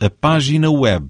a página web.